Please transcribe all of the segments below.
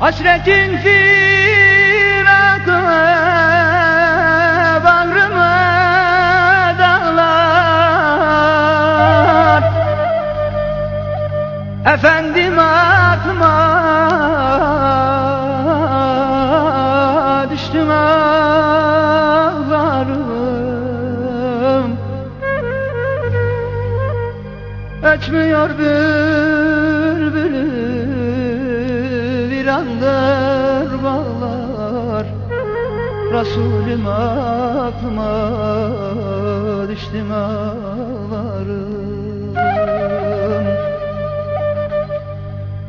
Hasretin firakı bağrıma dağlar. Efendim aklıma düştüm ağlarım. Ötmüyor bülbülü virandır bağlar. Resulüm aklıma düştüm ağlarım.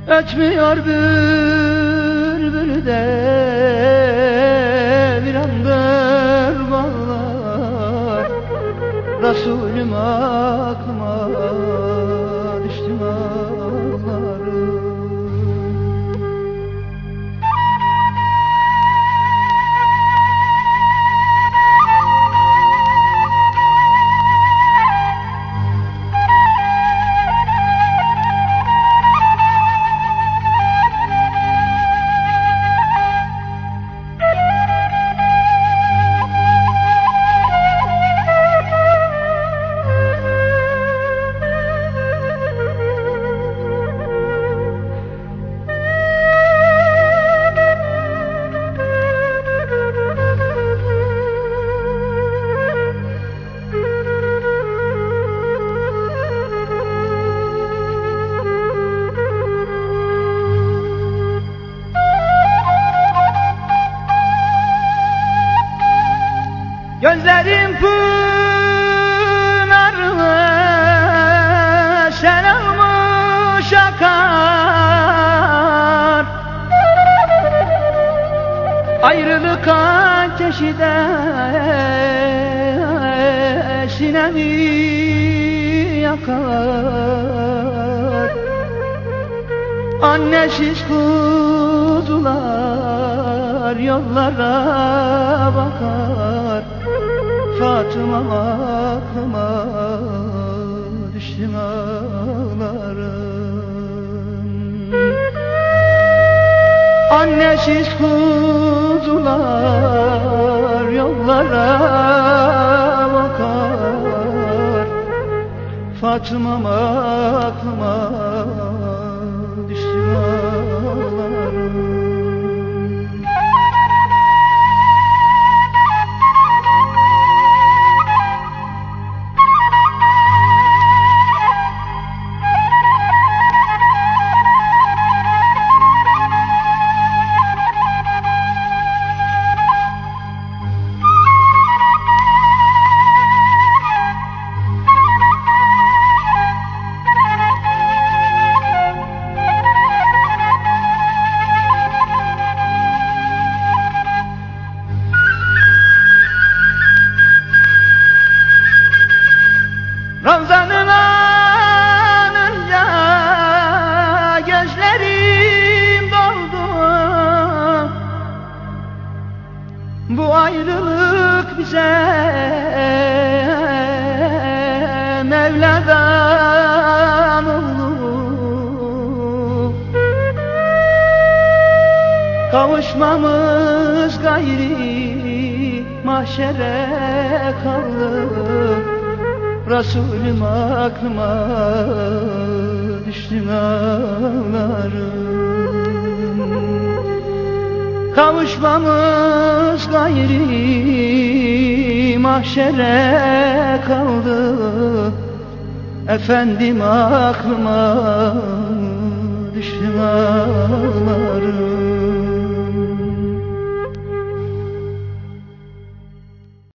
Ötmüyor bülbülü de Ayrılık ateşi de sinemi yakar. Annesiz kuzular yollara bakar. Fatıma aklıma düştüm ağlarım. Annesiz kuzular yollara bakar. Fatıma aklıma Bu ayrılık bize Mevla'dan oldu Kavuşmamız gayri mahşere kaldı Resulüm aklıma düştüm ağlarım Kavuşmamız gayri mahşere kaldı. Efendim aklıma